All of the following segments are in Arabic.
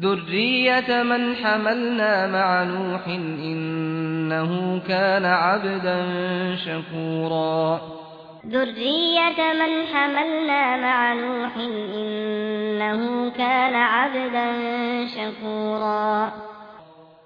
ذرية من حملنا مع نوح إنه كان عبدا شكورا. ذرية من حملنا مع نوح إنه كان عبدا شكورا.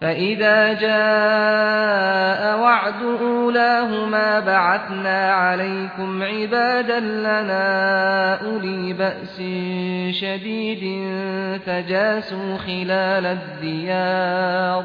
فإذا جاء وعد أولاهما بعثنا عليكم عبادا لنا أولي بأس شديد فجاسوا خلال الديار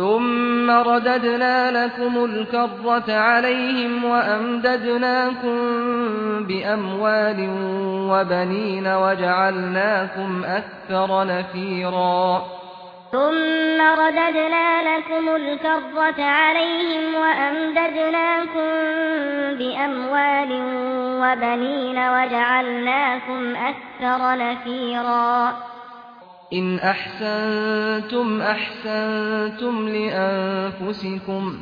ثم رددنا لكم الكرة عليهم وأمددناكم بأموال وبنين وجعلناكم أكثر نفيرا. ثم رددنا لكم الكرة عليهم وأمددناكم بأموال وبنين وجعلناكم أكثر نفيرا. إن أحسنتم أحسنتم لأنفسكم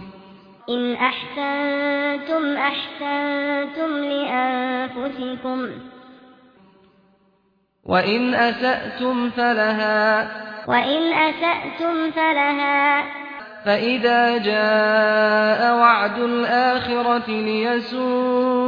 إن أحسنتم أحسنتم لأنفسكم وإن أسأتم فلها وإن أسأتم فلها فإذا جاء وعد الآخرة ليسوء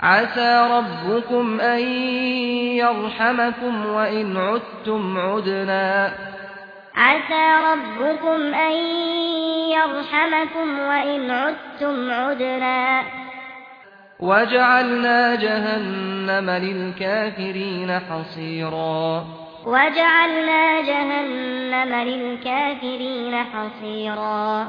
عسى ربكم أن يرحمكم وإن عدتم عدنا عسى ربكم أن يرحمكم وإن عدتم عدنا وجعلنا جهنم للكافرين حصيرا وجعلنا جهنم للكافرين حصيرا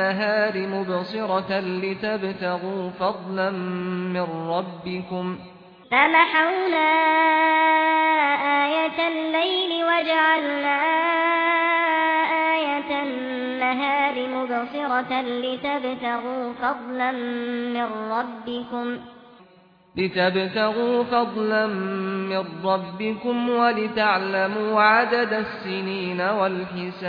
النهار مبصرة لتبتغوا فضلا من ربكم. فمحونا آية الليل وجعلنا آية النهار مبصرة لتبتغوا فضلا من ربكم. لتبتغوا فضلا من ربكم ولتعلموا عدد السنين والحساب.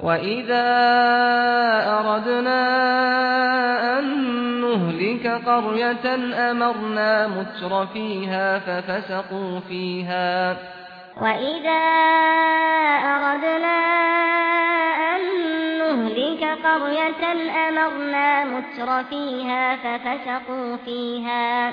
وَإِذَا أَرَدْنَا أَن نُّهْلِكَ قَرْيَةً أَمَرْنَا مُتْرَ فِيهَا فَفَسَقُوا فِيهَا وَإِذَا أَرَدْنَا أَن نُّهْلِكَ قَرْيَةً أَمَرْنَا مُتْرَ فِيهَا فَفَسَقُوا فِيهَا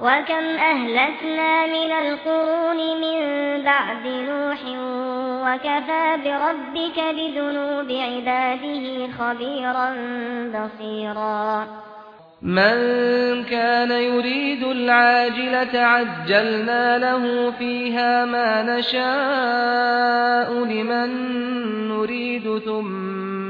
وَكَمْ أَهْلَكْنَا مِنَ الْقُرُونِ مِنْ بَعْدِ نُوحٍ وَكَفَى بِرَبِّكَ بِذُنُوبِ عِبَادِهِ خَبِيرًا بَصِيرًا. مَنْ كَانَ يُرِيدُ الْعَاجِلَةَ عَجَّلْنَا لَهُ فِيهَا مَا نَشَاءُ لِمَنْ نُرِيدُ ثُمَّ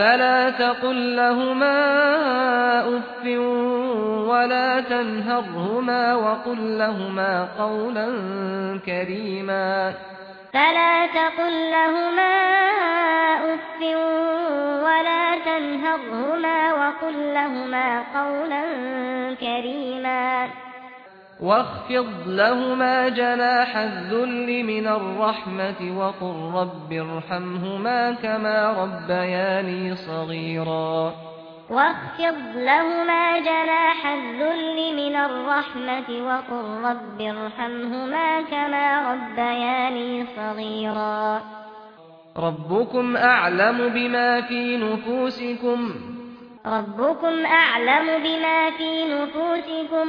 فلا تقل لهما أف ولا تنهرهما وقل لهما قولا كريما. فلا تقل لهما أف ولا تنهرهما وقل لهما قولا كريما. واخفض لهما جناح الذل من الرحمة وقل رب ارحمهما كما ربياني صغيرا. واخفض لهما جناح الذل من الرحمة وقل رب ارحمهما كما ربياني صغيرا. ربكم أعلم بما في نفوسكم. ربكم أعلم بما في نفوسكم.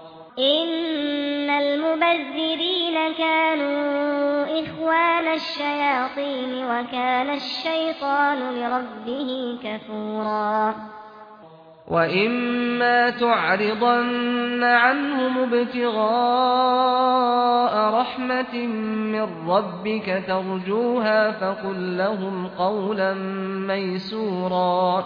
ان المبذرين كانوا اخوان الشياطين وكان الشيطان لربه كفورا وإما تعرضن عنهم ابتغاء رحمة من ربك ترجوها فقل لهم قولا ميسورا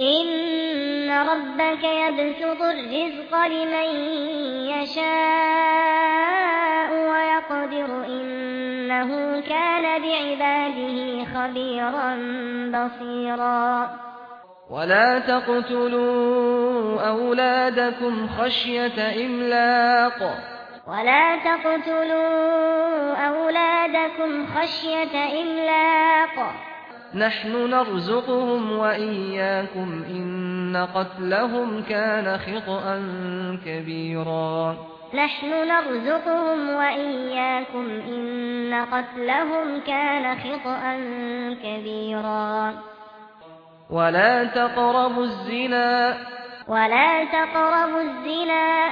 إن ربك يبسط الرزق لمن يشاء ويقدر إنه كان بعباده خبيرا بصيرا. ولا تقتلوا أولادكم خشية إملاق. ولا تقتلوا أولادكم خشية إملاق. نحن نرزقهم وإياكم إن قتلهم كان خطأا كبيرا. نحن نرزقهم وإياكم إن قتلهم كان خطأا كبيرا. ولا تقربوا الزنا. ولا تقربوا الزنا.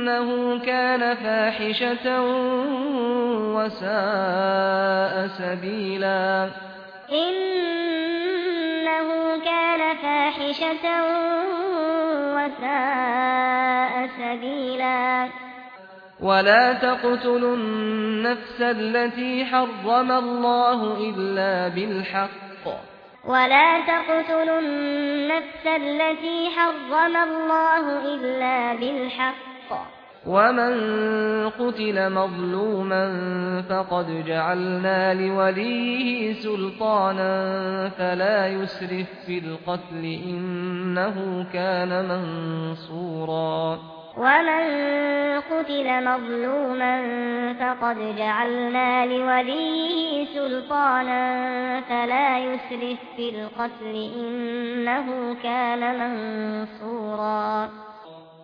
إنه كان فاحشة وساء سبيلا. إنه كان فاحشة وساء سبيلا. ولا تقتلوا النفس التي حرم الله إلا بالحق. ولا تقتلوا النفس التي حرم الله إلا بالحق. ومن قتل مظلوما فقد جعلنا لوليه سلطانا فلا يسرف في القتل إنه كان منصورا ومن قتل مظلوما فقد جعلنا لوليه سلطانا فلا يسرف في القتل إنه كان منصورا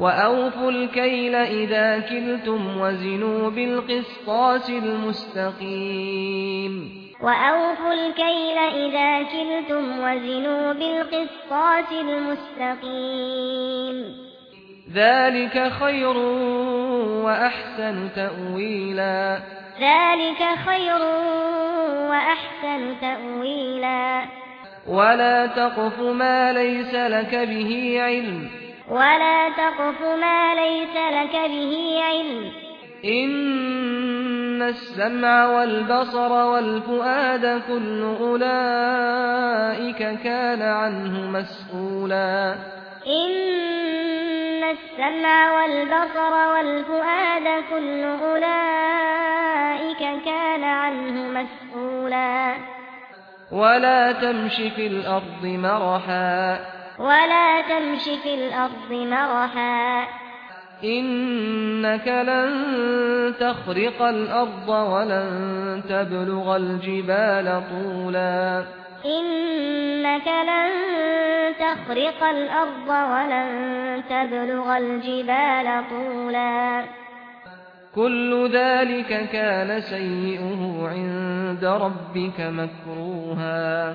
وأوفوا الكيل إذا كلتم وزنوا بالقسطاس المستقيم وأوفوا الكيل إذا كلتم وزنوا بالقسطاس المستقيم ذلك خير وأحسن تأويلا ذلك خير وأحسن تأويلا ولا تقف ما ليس لك به علم ولا تقف ما ليس لك به علم. إن السمع والبصر والفؤاد كل أولئك كان عنه مسؤولا إن السمع والبصر والفؤاد كل أولئك كان عنه مسؤولا ولا تمشي في الأرض مرحا. ولا تمشي في الأرض مرحا. إنك لن تخرق الأرض ولن تبلغ الجبال طولا. إنك لن تخرق الأرض ولن تبلغ الجبال طولا. كل ذلك كان سيئه عند ربك مكروها.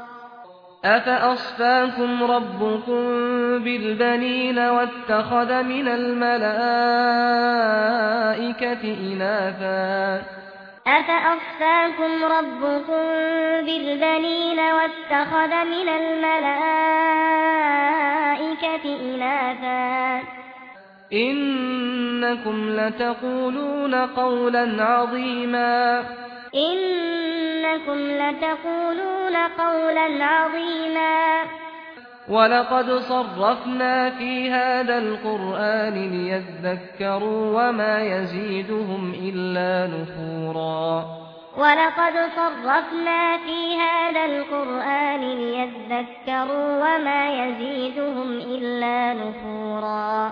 أفأصفاكم ربكم بالبنين واتخذ من الملائكة إناثا؟ أفأصفاكم ربكم بالبنين واتخذ من الملائكة إناثا؟ إنكم لتقولون قولا عظيما إنكم لتقولون قولا عظيما. ولقد صرفنا في هذا القرآن ليذكروا وما يزيدهم إلا نفورا. ولقد صرفنا في هذا القرآن ليذكروا وما يزيدهم إلا نفورا.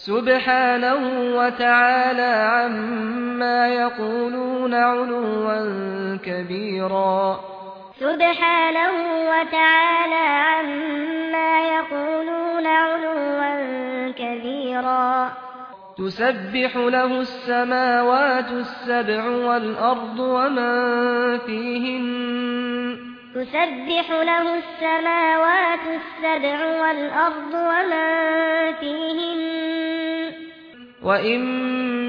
سبحانه وتعالى عما يقولون علوا كبيرا. سبحانه وتعالى عما يقولون علوا كبيرا. تسبح له السماوات السبع والأرض ومن فيهن. تسبح له السماوات السبع والأرض ومن فيهن. وَإِن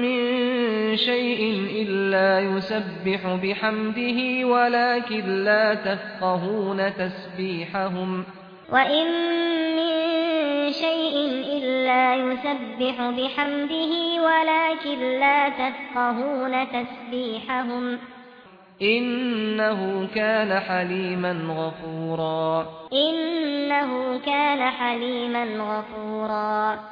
مِّن شَيْءٍ إِلَّا يُسَبِّحُ بِحَمْدِهِ وَلَكِن لَّا تَفْقَهُونَ تَسْبِيحَهُمْ وَإِن مِّن شَيْءٍ إِلَّا يُسَبِّحُ بِحَمْدِهِ وَلَكِن لَّا تَفْقَهُونَ تَسْبِيحَهُمْ انه كان حليما غفورا انه كان حليما غفورا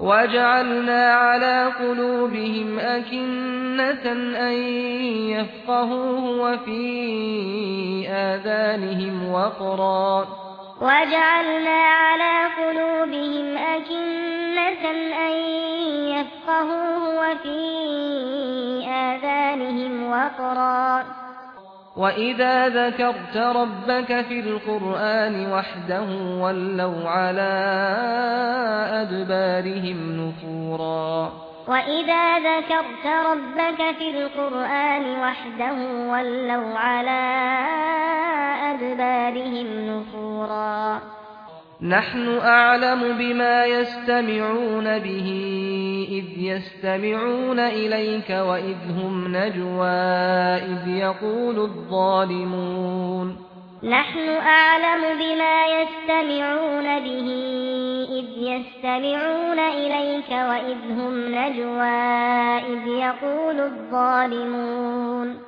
وَجَعَلْنَا عَلَى قُلُوبِهِمْ أَكِنَّةً أَن يَفْقَهُوهُ وَفِي آذَانِهِمْ وَقْرًا وَجَعَلْنَا عَلَى قُلُوبِهِمْ أَكِنَّةً أَن يَفْقَهُوهُ وَفِي آذَانِهِمْ وَقْرًا وَإِذَا ذَكَرْتَ رَبَّكَ فِي الْقُرْآنِ وَحْدَهُ وَلَّوْا عَلَى أَدْبَارِهِمْ نُفُورًا. وَإِذَا ذَكَرْتَ رَبَّكَ فِي الْقُرْآنِ وَحْدَهُ وَلَّوْا عَلَى أَدْبَارِهِمْ نُفُورًا. نحن أعلم بما يستمعون به إذ يستمعون إليك وإذ هم نجوى إذ يقول الظالمون. نحن أعلم بما يستمعون به إذ يستمعون إليك وإذ هم نجوى إذ يقول الظالمون.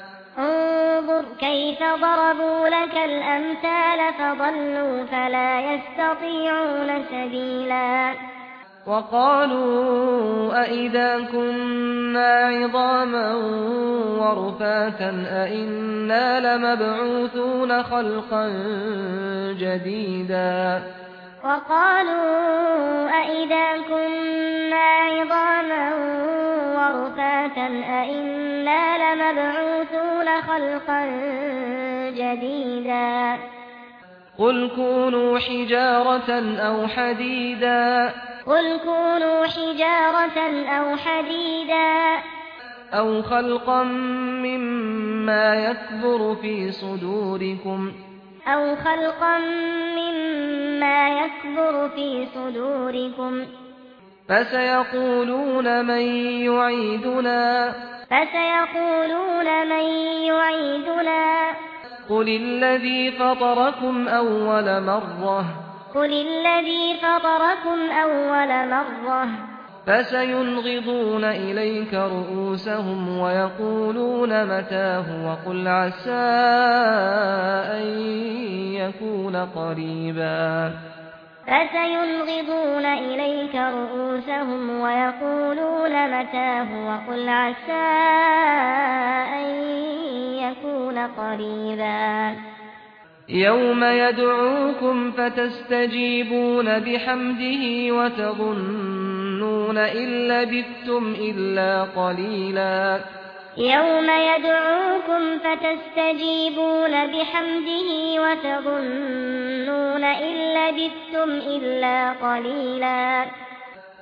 انظر كيف ضربوا لك الأمثال فضلوا فلا يستطيعون سبيلا. وقالوا اذا كنا عظاما ورفاتا أنا لمبعوثون خلقا جديدا. وقالوا أَإِذَا كنا عظاما ورفاتا أئنا لمبعوثون خلقا جديدا. قل كونوا حجارة أو حديدا. قل كونوا حجارة أو حديدا. أو خلقا مما يكبر في صدوركم. أو خلقا مما يكبر في صدوركم فسيقولون من يعيدنا فسيقولون من يعيدنا قل الذي فطركم أول مرة قل الذي فطركم أول مرة فسينغضون إليك رؤوسهم ويقولون متاه وقل عسى أن يكون قريبا. فسينغضون إليك رؤوسهم ويقولون متاه وقل عسى أن يكون قريبا. يوم يدعوكم فتستجيبون بحمده وتظنون تظنون إن لبثتم إلا قليلا. يوم يدعوكم فتستجيبون بحمده وتظنون إن لبثتم إلا قليلا.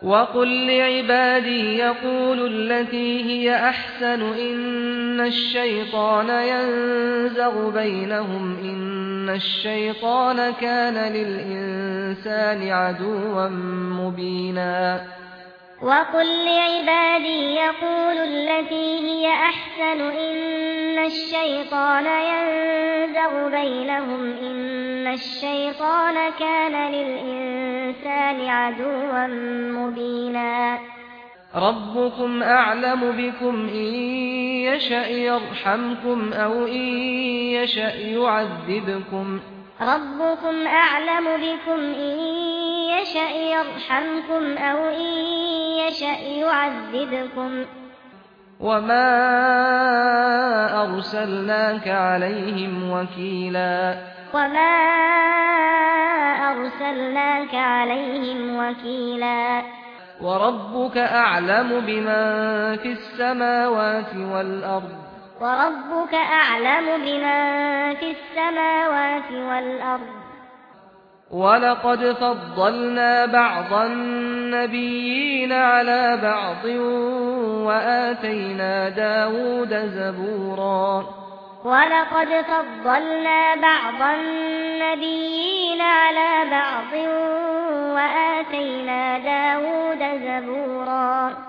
وَقُل لِّعِبَادِي يَقُولُوا الَّتِي هِيَ أَحْسَنُ إِنَّ الشَّيْطَانَ يَنزَغُ بَيْنَهُمْ إِنَّ الشَّيْطَانَ كَانَ لِلْإِنسَانِ عَدُوًّا مُّبِينًا. وَقُل لِّعِبَادِي يَقُولُوا الَّتِي هِيَ أَحْسَنُ إِنَّ الشَّيْطَانَ يَنزَغُ بَيْنَهُمْ إِنَّ الشَّيْطَانَ كَانَ لِلْإِنسَانِ عَدُوًّا مُّبِينًا رَبُّكُمْ أَعْلَمُ بِكُمْ إِن يَشَأْ يَرْحَمْكُمْ أَوْ إِن يَشَأْ يُعَذِّبْكُمْ ربكم أعلم بكم إن يشأ يرحمكم أو إن يشأ يعذبكم وما أرسلناك عليهم وكيلا وما أرسلناك عليهم وكيلا وربك أعلم بمن في السماوات والأرض وربك أعلم بما في السماوات والأرض. ولقد فضلنا بعض النبيين على بعض وآتينا داود زبورا. ولقد فضلنا بعض النبيين على بعض وآتينا داود زبورا.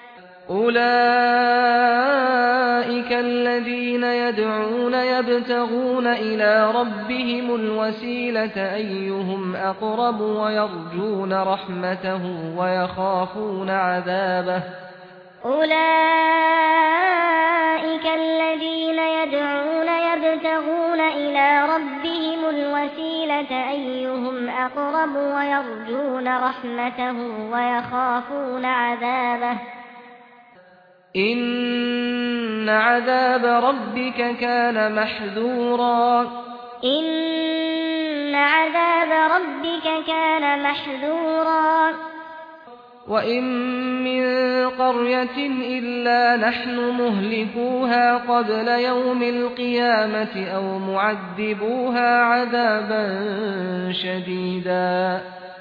أولئك الذين يدعون يبتغون إلى ربهم الوسيلة أيهم أقرب ويرجون رحمته ويخافون عذابه أولئك الذين يدعون يبتغون إلى ربهم الوسيلة أيهم أقرب ويرجون رحمته ويخافون عذابه ان عذاب ربك كان محذورا. ان عذاب ربك كان محذورا. وان من قريه الا نحن مهلكوها قبل يوم القيامه أو معذبوها عذابا شديدا.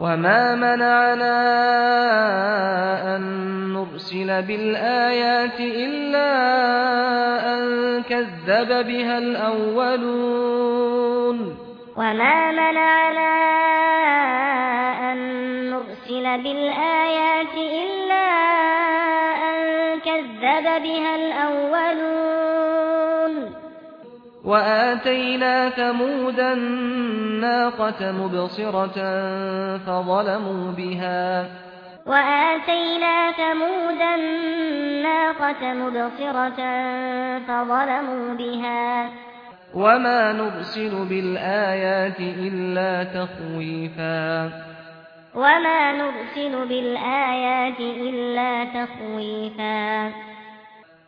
وما منعنا أن نرسل بالآيات إلا أن كذب بها الأولون وما منعنا أن نرسل بالآيات إلا أن كذب بها الأولون وآتينا ثمود الناقة مبصرة فظلموا بها وآتينا ثمود الناقة مبصرة فظلموا بها وما نُبْصِرُ بالآيات إلا تخويفا وما نُبْصِرُ بالآيات إلا تخويفا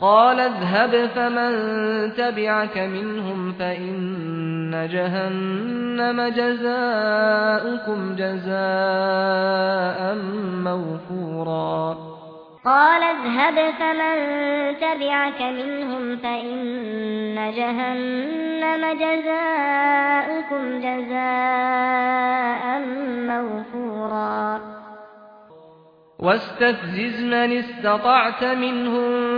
قال اذهب فمن تبعك منهم فإن جهنم جزاؤكم جزاء موفورا. قال اذهب فمن تبعك منهم فإن جهنم جزاؤكم جزاء موفورا. واستفزز من استطعت منهم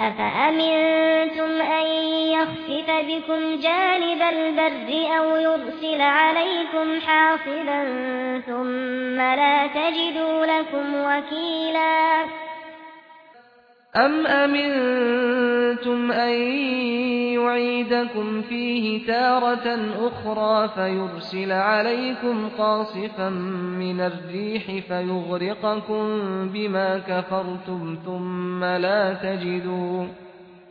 أفأمنتم أن يخفف بكم جانب البر أو يرسل عليكم حاصبا ثم لا تجدوا لكم وكيلا أم أمنتم أن يعيدكم فيه تارة أخرى فيرسل عليكم قاصفا من الريح فيغرقكم بما كفرتم ثم لا تجدون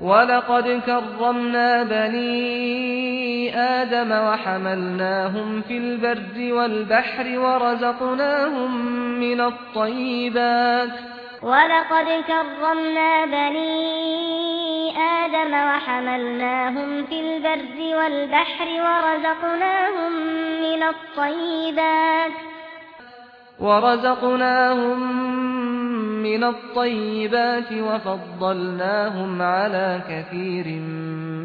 ولقد كرمنا بني آدم وحملناهم في البر والبحر ورزقناهم من الطيبات ولقد كرمنا بني آدم وحملناهم في البر والبحر ورزقناهم من الطيبات ورزقناهم من الطيبات وفضلناهم على كثير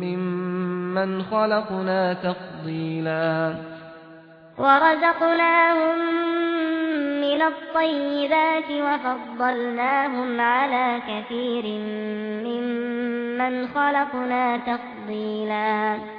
ممن خلقنا تفضيلا ورزقناهم من الطيبات وفضلناهم على كثير ممن خلقنا تفضيلا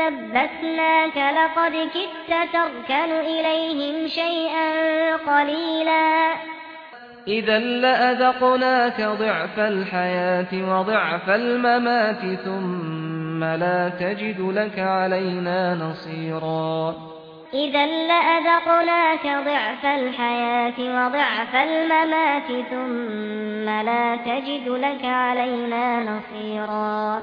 فَثَبَّتْنَاكَ لَقَدْ كِدْتَ تَرْكَنُ إِلَيْهِمْ شَيْئًا قَلِيلًا إِذًا لَّأَذَقْنَاكَ ضِعْفَ الْحَيَاةِ وَضِعْفَ الْمَمَاتِ ثُمَّ لَا تَجِدُ لَكَ عَلَيْنَا نَصِيرًا إِذًا لَّأَذَقْنَاكَ ضِعْفَ الْحَيَاةِ وَضِعْفَ الْمَمَاتِ ثُمَّ لَا تَجِدُ لَكَ عَلَيْنَا نَصِيرًا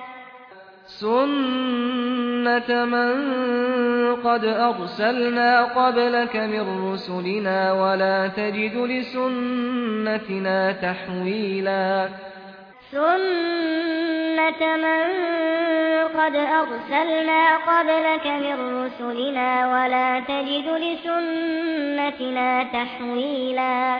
سُنَّةَ مَن قَدْ أَرْسَلْنَا قَبْلَكَ مِن رُّسُلِنَا وَلَا تَجِدُ لِسُنَّتِنَا تَحْوِيلًا سُنَّةَ مَن قَدْ أَرْسَلْنَا قَبْلَكَ مِن رُّسُلِنَا وَلَا تَجِدُ لِسُنَّتِنَا تَحْوِيلًا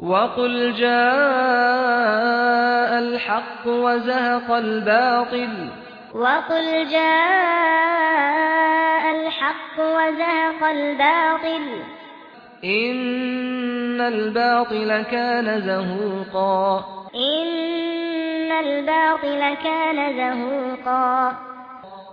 وَقُلْ جَاءَ الْحَقُّ وَزَهَقَ الْبَاطِلُ وَقُلْ جَاءَ الْحَقُّ وَزَهَقَ الْبَاطِلُ إِنَّ الْبَاطِلَ كَانَ زَهُوقًا إِنَّ الْبَاطِلَ كَانَ زَهُوقًا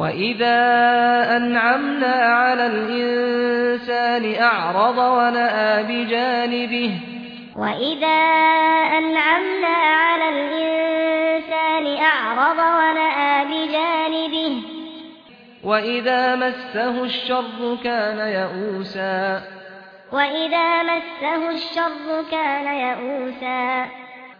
وَإِذَا أَنْعَمْنَا عَلَى الْإِنْسَانِ أَعْرَضَ وَنَأَى بِجَانِبِهِ وَإِذَا أَنْعَمْنَا عَلَى الْإِنْسَانِ أَعْرَضَ وَنَأَى بِجَانِبِهِ وَإِذَا مَسَّهُ الشَّرُّ كَانَ يَئُوسًا وَإِذَا مَسَّهُ الشَّرُّ كَانَ يَئُوسًا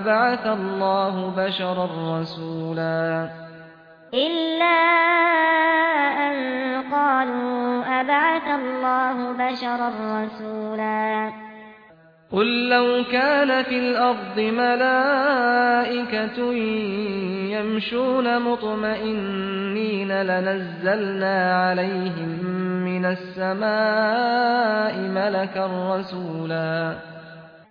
ما الله بشرا رسولا. إلا أن قالوا أبعث الله بشرا رسولا. قل لو كان في الأرض ملائكة يمشون مطمئنين لنزلنا عليهم من السماء ملكا رسولا.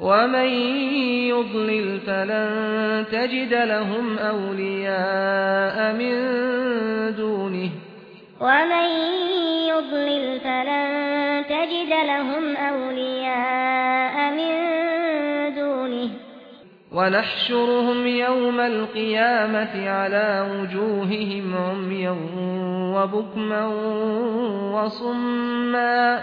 ومن يضلل فلن تجد لهم أولياء من دونه ومن يضلل فلن تجد لهم أولياء من دونه ونحشرهم يوم القيامة على وجوههم عميا وبكما وصما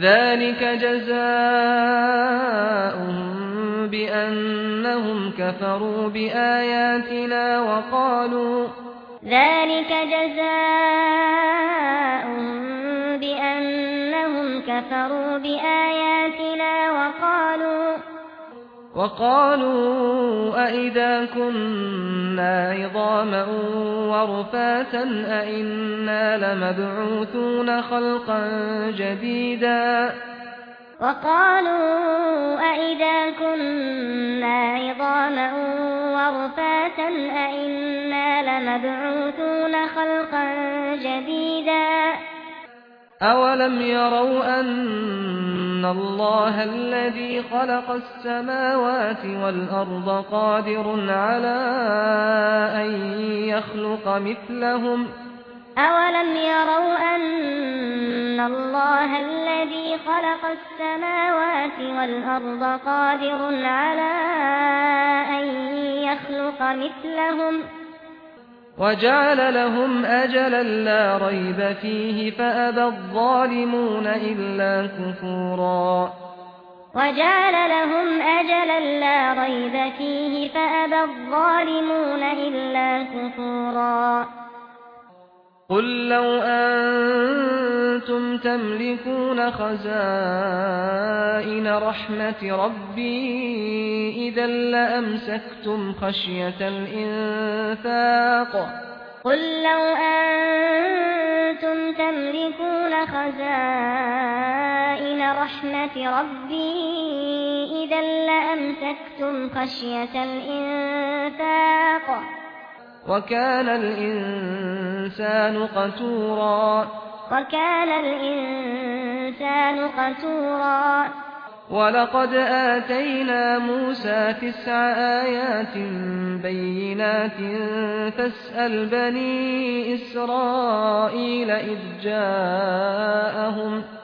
ذلك جزاؤهم بأنهم كفروا بآياتنا وقالوا ذلك جزاؤهم بأنهم كفروا بآياتنا وقالوا وقالوا أئذا كنا عظاما ورفاتا أئنا لمبعوثون خلقا جديدا وقالوا أئذا كنا عظاما ورفاتا أئنا لمبعوثون خلقا جديدا أولم يروا أن الله الذي خلق السماوات والأرض قادر على أن يخلق مثلهم أولم يروا أن الله الذي خلق السماوات والأرض قادر على أن يخلق مثلهم وجعل لهم أجلا لا ريب فيه فأبى الظالمون إلا كفورا. وجعل لهم أجلا لا ريب فيه فأبى الظالمون إلا كفورا. قل لو أنتم تملكون خزائن رحمة ربي إذا لأمسكتم خشية الإنفاق. قل لو أنتم تملكون خزائن رحمة ربي إذا لأمسكتم خشية الإنفاق. وكان الإنسان قتورا. وكان الإنسان قتورا. ولقد آتينا موسى تسع آيات بينات فاسأل بني إسرائيل إذ جاءهم فاسأل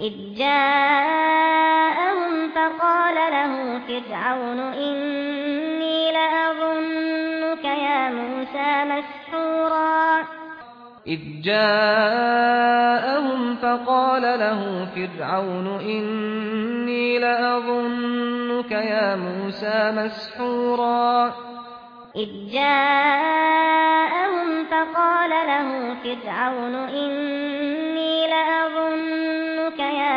إذ جاءهم فقال له فرعون إني لأظنك يا موسى مسحورا إذ جاءهم فقال له فرعون إني لأظنك يا موسى مسحورا إذ جاءهم فقال له فرعون إني لأظنك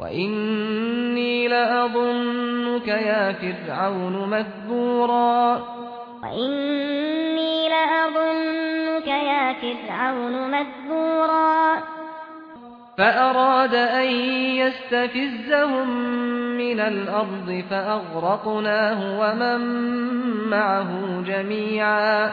وإني لأظنك يا فرعون مذبورا وإني لأظنك يا فرعون مذبورا فأراد أن يستفزهم من الأرض فأغرقناه ومن معه جميعا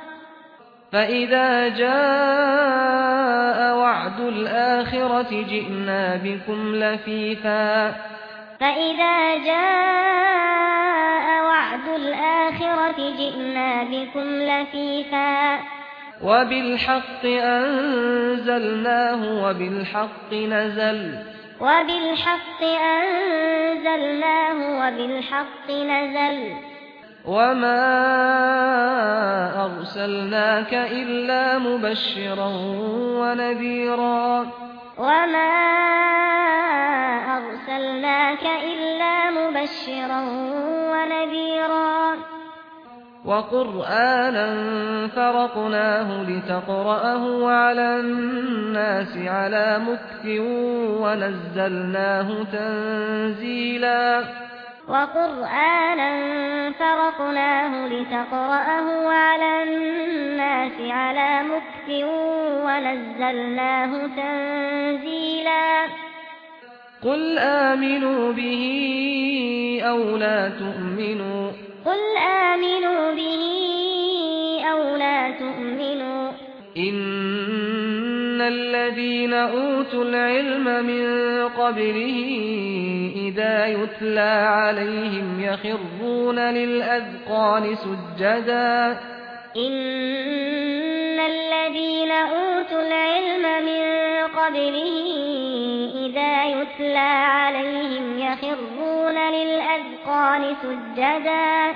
فإذا جاء وعد الآخرة جئنا بكم لفيفا فإذا جاء وعد الآخرة جئنا بكم لفيفا وبالحق أنزلناه وبالحق نزل وبالحق أنزلناه وبالحق نزل وما أرسلناك إلا مبشرا ونذيرا وما أرسلناك إلا مبشرا ونذيرا وقرآنا فرقناه لتقرأه على الناس على مكت ونزلناه تنزيلا وقرآنا فرقناه لتقرأه على الناس على مكف ونزلناه تنزيلا. قل آمنوا به أو لا تؤمنوا. قل آمنوا به أو لا تؤمنوا. إن الذين أوتوا العلم من قبله إذا يتلى عليهم يخرون للأذقان سجدا إن الذين أوتوا العلم من قبله إذا يتلى عليهم يخرون للأذقان سجدا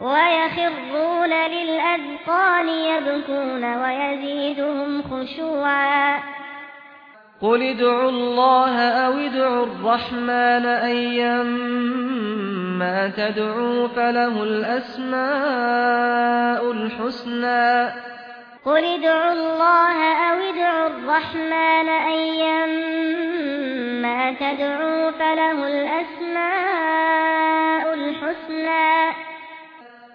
ويخرون للأذقان يبكون ويزيدهم خشوعا قل ادعوا الله أو ادعوا الرحمن أيما تدعوا فله الأسماء الحسنى قل ادعوا الله أو ادعوا الرحمن أيما تدعوا فله الأسماء الحسنى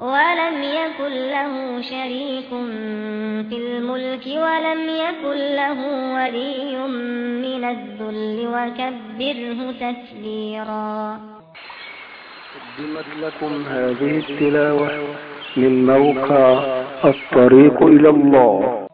ولم يكن له شريك في الملك ولم يكن له ولي من الذل وكبره تكبيرا قدمت لكم هذه التلاوة من موقع الطريق إلى الله